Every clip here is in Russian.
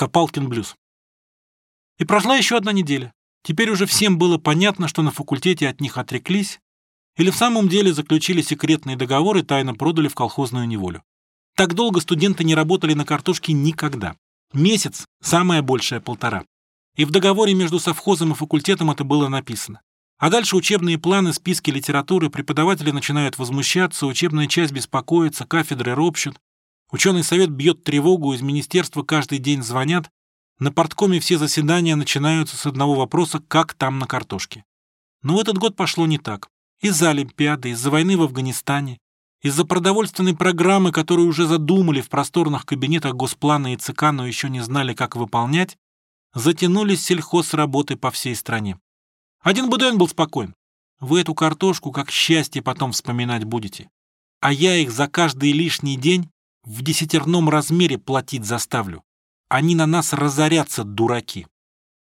Копалкин блюз. И прошла еще одна неделя. Теперь уже всем было понятно, что на факультете от них отреклись, или в самом деле заключили секретные договоры и тайно продали в колхозную неволю. Так долго студенты не работали на картошке никогда. Месяц, самое большее полтора. И в договоре между совхозом и факультетом это было написано. А дальше учебные планы, списки литературы, преподаватели начинают возмущаться, учебная часть беспокоится, кафедры ропщут. Ученый совет бьет тревогу, из министерства каждый день звонят. На порткоме все заседания начинаются с одного вопроса «как там на картошке?». Но в этот год пошло не так. Из-за Олимпиады, из-за войны в Афганистане, из-за продовольственной программы, которую уже задумали в просторных кабинетах Госплана и ЦК, но еще не знали, как выполнять, затянулись сельхозработы по всей стране. Один Буден был спокоен. Вы эту картошку как счастье потом вспоминать будете. А я их за каждый лишний день в десятерном размере платить заставлю. Они на нас разорятся, дураки.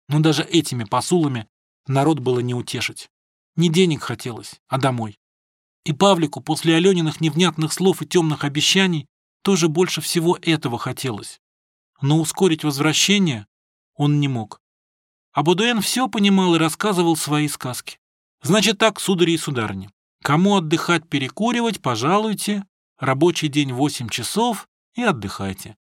Но даже этими посулами народ было не утешить. Не денег хотелось, а домой. И Павлику после Алёниных невнятных слов и темных обещаний тоже больше всего этого хотелось. Но ускорить возвращение он не мог. А Бодуэн все понимал и рассказывал свои сказки. Значит так, судари и сударыни, кому отдыхать перекуривать, пожалуйте, рабочий день 8 часов и отдыхайте.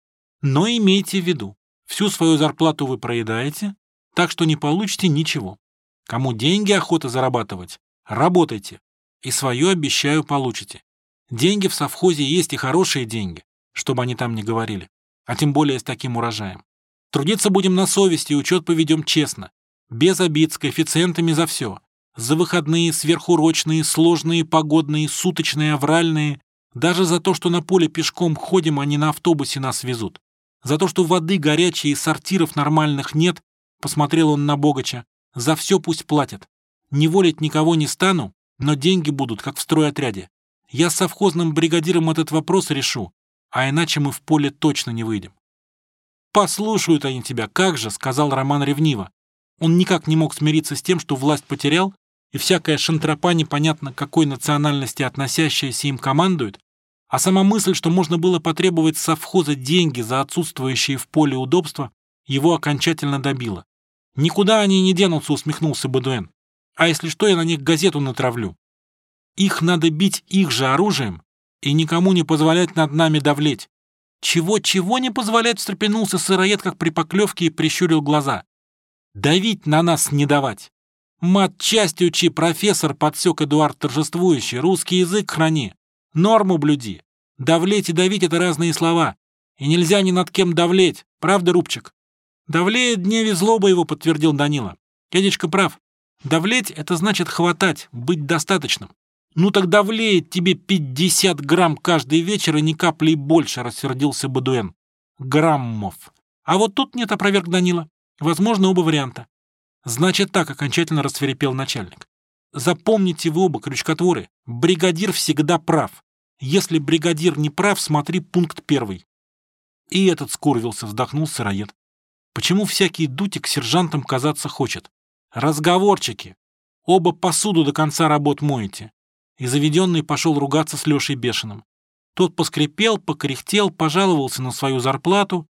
Но имейте в виду, всю свою зарплату вы проедаете, так что не получите ничего. Кому деньги охота зарабатывать, работайте. И свое, обещаю, получите. Деньги в совхозе есть и хорошие деньги, чтобы они там не говорили. А тем более с таким урожаем. Трудиться будем на совести, учет поведем честно. Без обид, с коэффициентами за все. За выходные, сверхурочные, сложные, погодные, суточные, авральные. Даже за то, что на поле пешком ходим, а не на автобусе нас везут. За то, что воды горячей и сортиров нормальных нет, посмотрел он на Богача. За все пусть платят. Не волить никого не стану, но деньги будут, как в стройотряде. Я с совхозным бригадиром этот вопрос решу, а иначе мы в поле точно не выйдем. «Послушают они тебя, как же», — сказал Роман ревниво. Он никак не мог смириться с тем, что власть потерял, и всякая шантропа, непонятно какой национальности относящаяся им командует, а сама мысль, что можно было потребовать совхоза деньги за отсутствующие в поле удобства, его окончательно добила. «Никуда они не денутся», — усмехнулся Бадуэн. «А если что, я на них газету натравлю. Их надо бить их же оружием и никому не позволять над нами давлеть. Чего-чего не позволять, встрепенулся сыроед, как при поклевке, и прищурил глаза. Давить на нас не давать. Мат части учи, профессор, подсек Эдуард торжествующий, русский язык храни. Норму блюди. Давлеть и давить — это разные слова. И нельзя ни над кем давлеть, правда, Рубчик? Давлеет дневе злоба его, подтвердил Данила. Дядечка прав. Давлеть — это значит хватать, быть достаточным. «Ну тогда влеет тебе пятьдесят грамм каждый вечер и ни капли больше», — рассердился Бадуэн. «Граммов. А вот тут нет опроверг Данила. Возможно, оба варианта». «Значит так», — окончательно расцверепел начальник. «Запомните вы оба, крючкотворы, бригадир всегда прав. Если бригадир не прав, смотри пункт первый». И этот скурвился, вздохнул сыроед. «Почему всякий дутик сержантом казаться хочет? Разговорчики. Оба посуду до конца работ моете и заведенный пошел ругаться с Лешей Бешеным. Тот поскрипел, покряхтел, пожаловался на свою зарплату,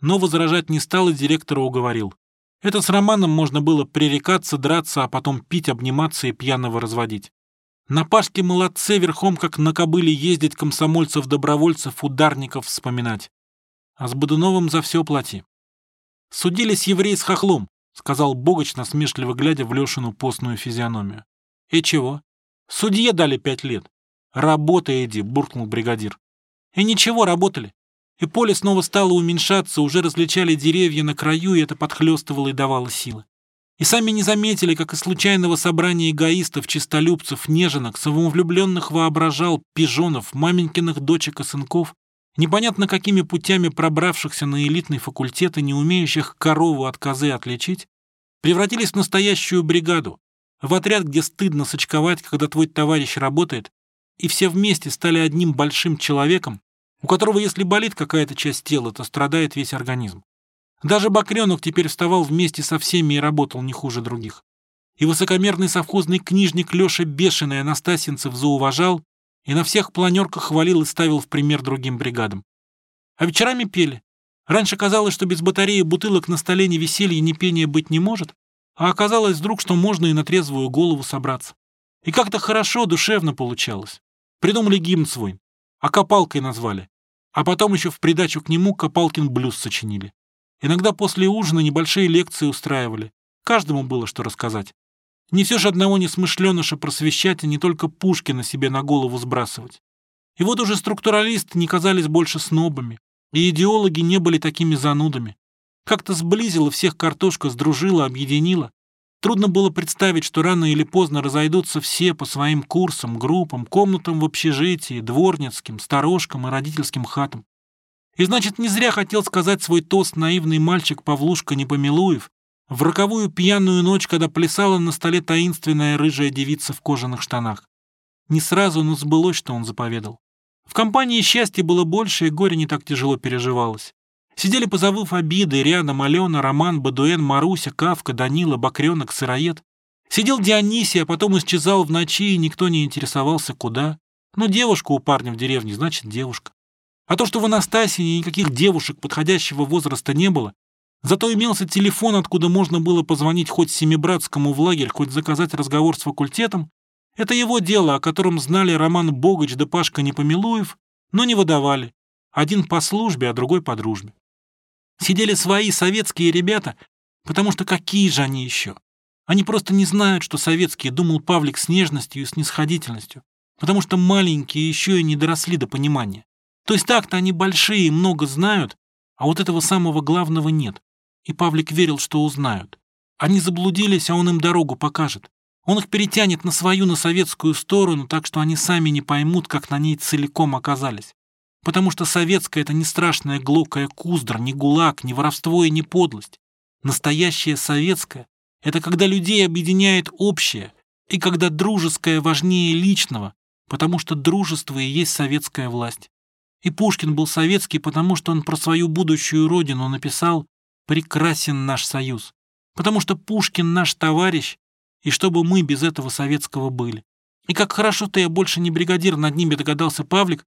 но возражать не стал и директора уговорил. Это с Романом можно было пререкаться, драться, а потом пить, обниматься и пьяного разводить. На Пашке молодце верхом, как на кобыле ездить комсомольцев-добровольцев, ударников вспоминать. А с Бодуновым за все плати. «Судились евреи с хохлом», — сказал Богач, насмешливо глядя в Лешину постную физиономию. «И чего? Судье дали пять лет. Работай, Эдди, буркнул бригадир. И ничего, работали. И поле снова стало уменьшаться, уже различали деревья на краю, и это подхлестывало и давало силы. И сами не заметили, как из случайного собрания эгоистов, чистолюбцев, неженок, самовлюбленных воображал, пижонов, маменькиных дочек и сынков, непонятно какими путями пробравшихся на элитный факультет и не умеющих корову от козы отличить, превратились в настоящую бригаду, в отряд, где стыдно сочковать, когда твой товарищ работает, и все вместе стали одним большим человеком, у которого, если болит какая-то часть тела, то страдает весь организм. Даже Бакренок теперь вставал вместе со всеми и работал не хуже других. И высокомерный совхозный книжник Леша Бешеный Анастасинцев зауважал и на всех планерках хвалил и ставил в пример другим бригадам. А вечерами пели. Раньше казалось, что без батареи бутылок на столе ни веселья, ни пения быть не может, а оказалось вдруг, что можно и на трезвую голову собраться. И как-то хорошо, душевно получалось. Придумали гимн свой, а копалкой назвали. А потом еще в придачу к нему Копалкин блюз сочинили. Иногда после ужина небольшие лекции устраивали. Каждому было что рассказать. Не все же одного несмышленыша просвещать, а не только Пушкина себе на голову сбрасывать. И вот уже структуралисты не казались больше снобами, и идеологи не были такими занудами. Как-то сблизила всех картошка, сдружила, объединила. Трудно было представить, что рано или поздно разойдутся все по своим курсам, группам, комнатам в общежитии, дворницким, сторожкам и родительским хатам. И значит, не зря хотел сказать свой тост наивный мальчик Павлушка Непомилуев, в роковую пьяную ночь, когда плясала на столе таинственная рыжая девица в кожаных штанах. Не сразу, но сбылось, что он заповедал. В компании счастья было больше, и горе не так тяжело переживалось. Сидели, позабыв обиды, рядом Алена, Роман, Бадуэн, Маруся, Кавка, Данила, Бакренок, Сыроед. Сидел Дионисий, а потом исчезал в ночи, и никто не интересовался, куда. Но девушка у парня в деревне, значит, девушка. А то, что в Анастасии никаких девушек подходящего возраста не было, Зато имелся телефон, откуда можно было позвонить хоть Семибратскому в лагерь, хоть заказать разговор с факультетом. Это его дело, о котором знали Роман Богач да Пашка Непомилуев, но не выдавали. Один по службе, а другой по дружбе. Сидели свои советские ребята, потому что какие же они еще? Они просто не знают, что советские, думал Павлик с нежностью и снисходительностью, потому что маленькие еще и не доросли до понимания. То есть так-то они большие и много знают, а вот этого самого главного нет. И Павлик верил, что узнают. Они заблудились, а он им дорогу покажет. Он их перетянет на свою, на советскую сторону, так что они сами не поймут, как на ней целиком оказались. Потому что советская — это не страшная глокая куздра, не гулаг, не воровство и не подлость. Настоящая советская — это когда людей объединяет общее, и когда дружеское важнее личного, потому что дружество и есть советская власть. И Пушкин был советский, потому что он про свою будущую родину написал прекрасен наш союз, потому что Пушкин наш товарищ, и чтобы мы без этого советского были. И как хорошо-то я больше не бригадир над ними, догадался Павлик,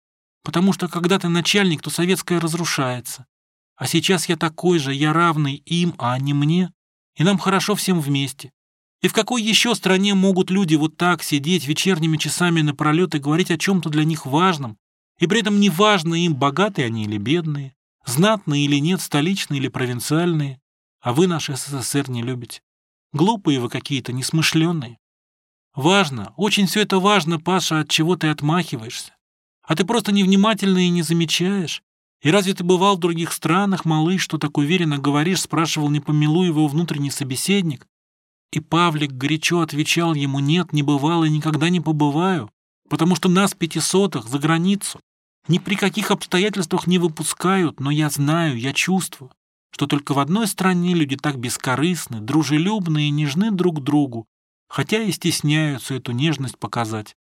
потому что когда ты начальник, то советское разрушается. А сейчас я такой же, я равный им, а не мне, и нам хорошо всем вместе. И в какой еще стране могут люди вот так сидеть вечерними часами напролет и говорить о чем-то для них важном, и при этом неважно им, богатые они или бедные, Знатные или нет, столичные или провинциальные, а вы наш СССР не любите. Глупые вы какие-то, несмышленные. Важно, очень все это важно, Паша, от чего ты отмахиваешься. А ты просто невнимательно и не замечаешь. И разве ты бывал в других странах, малыш, что так уверенно говоришь, спрашивал, не помилуй его внутренний собеседник? И Павлик горячо отвечал ему, нет, не бывал и никогда не побываю, потому что нас пятисотых за границу. Ни при каких обстоятельствах не выпускают, но я знаю, я чувствую, что только в одной стране люди так бескорыстны, дружелюбны и нежны друг другу, хотя и стесняются эту нежность показать.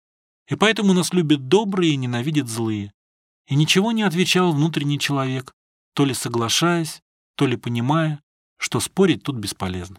И поэтому нас любят добрые и ненавидят злые. И ничего не отвечал внутренний человек, то ли соглашаясь, то ли понимая, что спорить тут бесполезно.